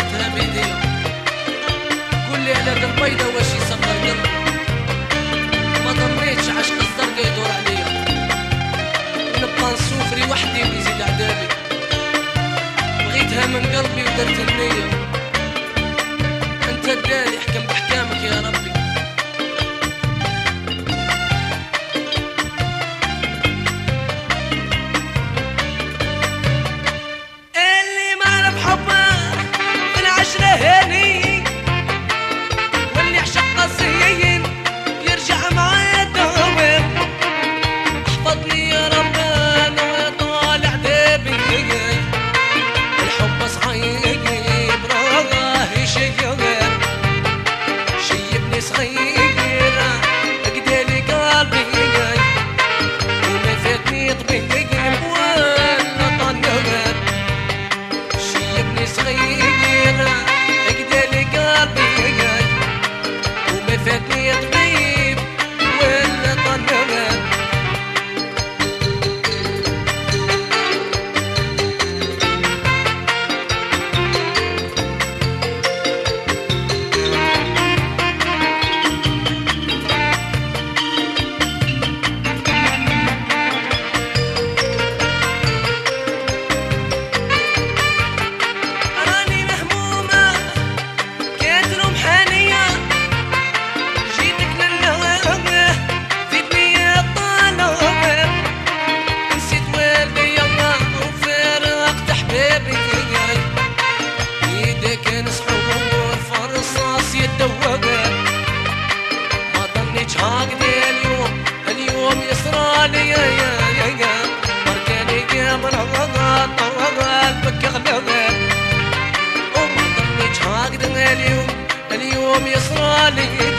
شفتها بيدي قول لي هذاك البيضة واش يسمى القرد ما ضمريتش عشق الزرقا يدور عليا. نبقى نسوفري وحدي ويزيد عذابي. بغيتها من قلبي ودرت النية. أنت الدالي صالح